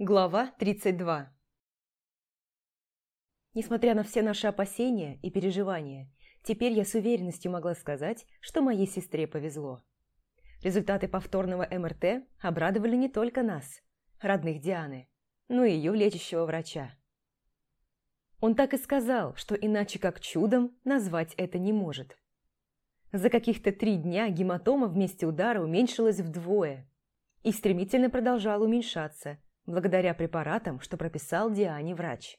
Глава 32 Несмотря на все наши опасения и переживания, теперь я с уверенностью могла сказать, что моей сестре повезло. Результаты повторного МРТ обрадовали не только нас, родных Дианы, но и ее лечащего врача. Он так и сказал, что иначе как чудом назвать это не может. За каких-то три дня гематома вместе удара уменьшилась вдвое и стремительно продолжала уменьшаться – благодаря препаратам, что прописал Диане врач.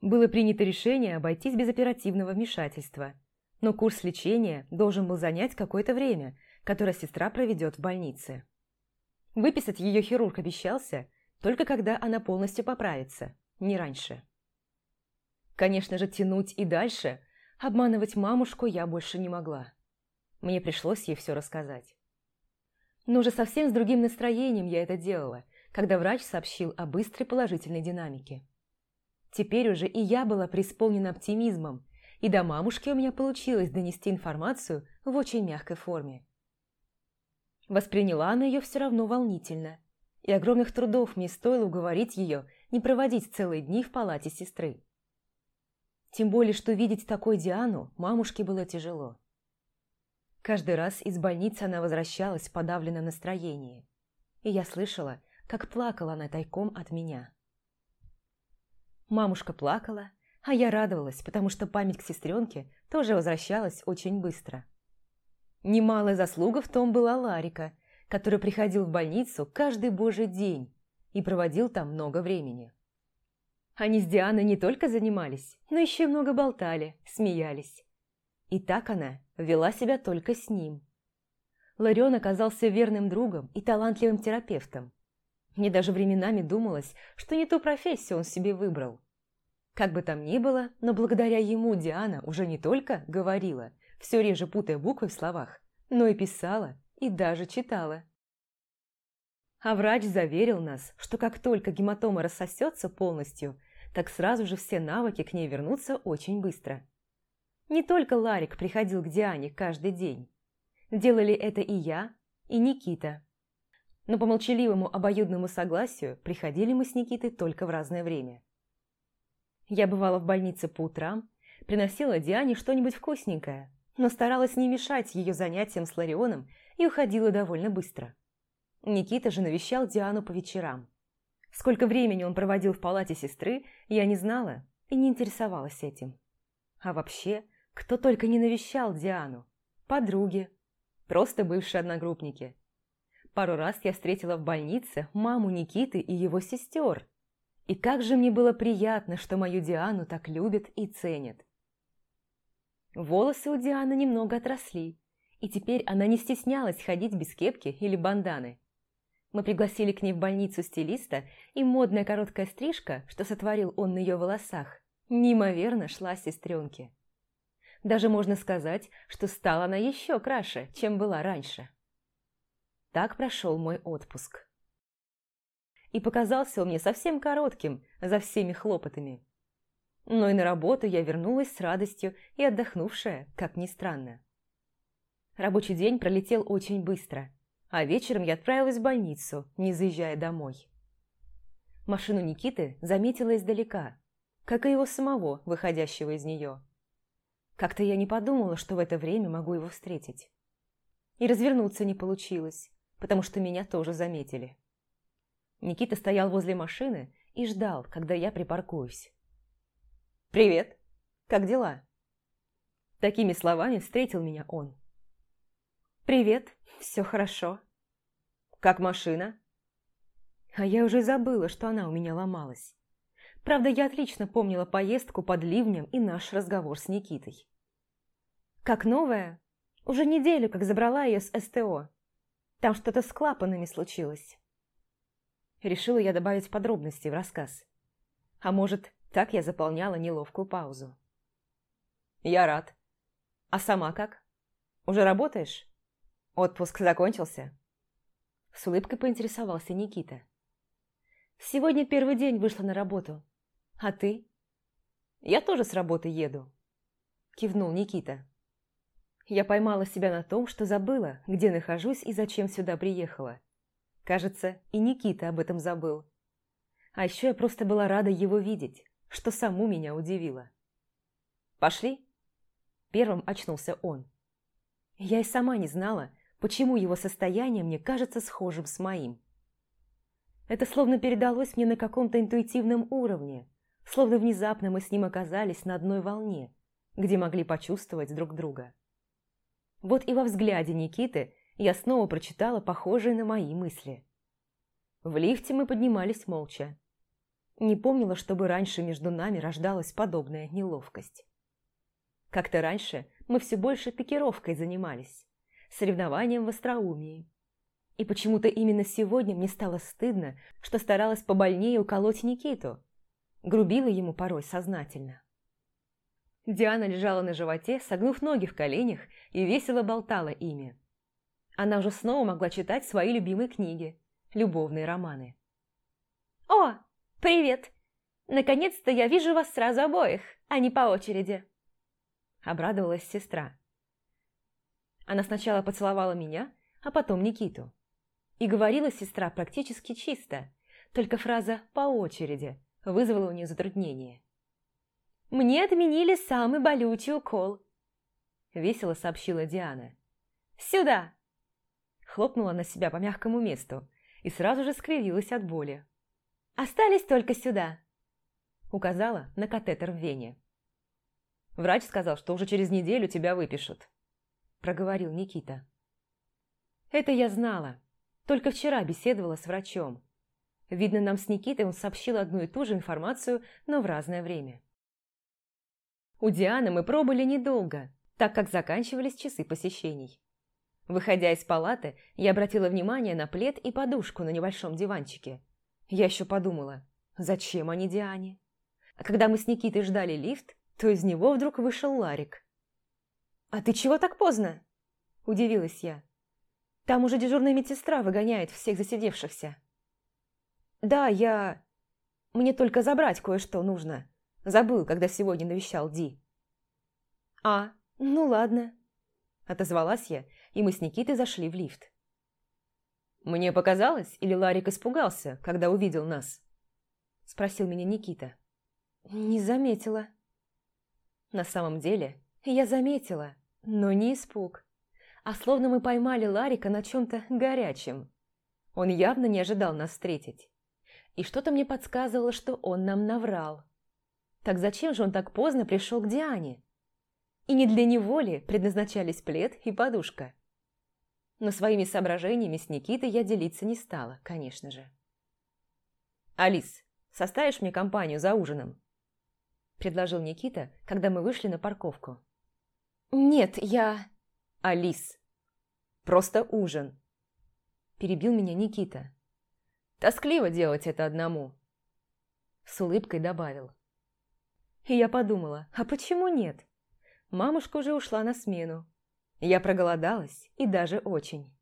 Было принято решение обойтись без оперативного вмешательства, но курс лечения должен был занять какое-то время, которое сестра проведет в больнице. Выписать ее хирург обещался, только когда она полностью поправится, не раньше. Конечно же, тянуть и дальше, обманывать мамушку я больше не могла. Мне пришлось ей все рассказать. Но уже совсем с другим настроением я это делала – когда врач сообщил о быстрой положительной динамике. Теперь уже и я была преисполнена оптимизмом, и до мамушки у меня получилось донести информацию в очень мягкой форме. Восприняла она ее все равно волнительно, и огромных трудов мне стоило уговорить ее не проводить целые дни в палате сестры. Тем более, что видеть такой Диану мамушке было тяжело. Каждый раз из больницы она возвращалась в подавленном настроении, и я слышала, как плакала она тайком от меня. Мамушка плакала, а я радовалась, потому что память к сестренке тоже возвращалась очень быстро. Немалая заслуга в том была Ларика, который приходил в больницу каждый божий день и проводил там много времени. Они с Дианой не только занимались, но еще и много болтали, смеялись. И так она вела себя только с ним. Ларион оказался верным другом и талантливым терапевтом. Мне даже временами думалось, что не ту профессию он себе выбрал. Как бы там ни было, но благодаря ему Диана уже не только говорила, все реже путая буквы в словах, но и писала, и даже читала. А врач заверил нас, что как только гематома рассосется полностью, так сразу же все навыки к ней вернутся очень быстро. Не только Ларик приходил к Диане каждый день. Делали это и я, и Никита но по молчаливому обоюдному согласию приходили мы с Никитой только в разное время. Я бывала в больнице по утрам, приносила Диане что-нибудь вкусненькое, но старалась не мешать ее занятиям с Ларионом и уходила довольно быстро. Никита же навещал Диану по вечерам. Сколько времени он проводил в палате сестры, я не знала и не интересовалась этим. А вообще, кто только не навещал Диану. Подруги, просто бывшие одногруппники – Пару раз я встретила в больнице маму Никиты и его сестер. И как же мне было приятно, что мою Диану так любят и ценят. Волосы у Дианы немного отросли, и теперь она не стеснялась ходить без кепки или банданы. Мы пригласили к ней в больницу стилиста, и модная короткая стрижка, что сотворил он на ее волосах, неимоверно шла сестренке. Даже можно сказать, что стала она еще краше, чем была раньше. Так прошел мой отпуск. И показался он мне совсем коротким за всеми хлопотами. Но и на работу я вернулась с радостью и отдохнувшая, как ни странно. Рабочий день пролетел очень быстро, а вечером я отправилась в больницу, не заезжая домой. Машину Никиты заметила издалека, как и его самого, выходящего из нее. Как-то я не подумала, что в это время могу его встретить. И развернуться не получилось потому что меня тоже заметили. Никита стоял возле машины и ждал, когда я припаркуюсь. «Привет! Как дела?» Такими словами встретил меня он. «Привет, все хорошо». «Как машина?» А я уже забыла, что она у меня ломалась. Правда, я отлично помнила поездку под ливнем и наш разговор с Никитой. «Как новая? Уже неделю, как забрала ее с СТО. Там что-то с клапанами случилось. Решила я добавить подробностей в рассказ. А может, так я заполняла неловкую паузу. Я рад. А сама как? Уже работаешь? Отпуск закончился? С улыбкой поинтересовался Никита. Сегодня первый день вышла на работу. А ты? Я тоже с работы еду. Кивнул Никита. Я поймала себя на том, что забыла, где нахожусь и зачем сюда приехала. Кажется, и Никита об этом забыл, А еще я просто была рада его видеть, что саму меня удивило. «Пошли?» Первым очнулся он. Я и сама не знала, почему его состояние мне кажется схожим с моим. Это словно передалось мне на каком-то интуитивном уровне, словно внезапно мы с ним оказались на одной волне, где могли почувствовать друг друга. Вот и во взгляде Никиты я снова прочитала похожие на мои мысли. В лифте мы поднимались молча. Не помнила, чтобы раньше между нами рождалась подобная неловкость. Как-то раньше мы все больше пикировкой занимались, соревнованием в остроумии. И почему-то именно сегодня мне стало стыдно, что старалась побольнее уколоть Никиту. Грубила ему порой сознательно. Диана лежала на животе, согнув ноги в коленях и весело болтала ими. Она уже снова могла читать свои любимые книги, любовные романы. «О, привет! Наконец-то я вижу вас сразу обоих, а не по очереди!» Обрадовалась сестра. Она сначала поцеловала меня, а потом Никиту. И говорила сестра практически чисто, только фраза «по очереди» вызвала у нее затруднение. «Мне отменили самый болючий укол», – весело сообщила Диана. «Сюда!» Хлопнула на себя по мягкому месту и сразу же скривилась от боли. «Остались только сюда!» Указала на катетер в вене. Врач сказал, что уже через неделю тебя выпишут», – проговорил Никита. Это я знала. Только вчера беседовала с врачом. Видно, нам с Никитой он сообщил одну и ту же информацию, но в разное время. У Дианы мы пробыли недолго, так как заканчивались часы посещений. Выходя из палаты, я обратила внимание на плед и подушку на небольшом диванчике. Я еще подумала, зачем они Диане? А когда мы с Никитой ждали лифт, то из него вдруг вышел Ларик. «А ты чего так поздно?» – удивилась я. «Там уже дежурная медсестра выгоняет всех засидевшихся». «Да, я... Мне только забрать кое-что нужно. Забыл, когда сегодня навещал Ди». «А, ну ладно», – отозвалась я, и мы с Никитой зашли в лифт. «Мне показалось, или Ларик испугался, когда увидел нас?» – спросил меня Никита. «Не заметила». На самом деле, я заметила, но не испуг, а словно мы поймали Ларика на чем-то горячем. Он явно не ожидал нас встретить. И что-то мне подсказывало, что он нам наврал. Так зачем же он так поздно пришел к Диане? И не для него ли предназначались плед и подушка? Но своими соображениями с Никитой я делиться не стала, конечно же. «Алис, составишь мне компанию за ужином?» предложил Никита, когда мы вышли на парковку. «Нет, я...» «Алис, просто ужин!» Перебил меня Никита. «Тоскливо делать это одному!» С улыбкой добавил. И я подумала, а почему нет? Мамушка уже ушла на смену. Я проголодалась, и даже очень.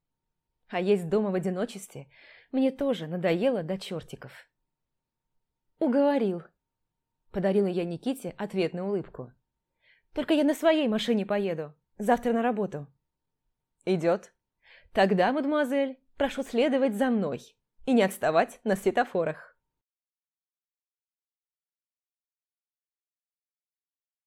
А есть дома в одиночестве мне тоже надоело до чертиков. «Уговорил», Подарила я Никите ответную улыбку. «Только я на своей машине поеду. Завтра на работу». «Идет. Тогда, мадемуазель, прошу следовать за мной и не отставать на светофорах».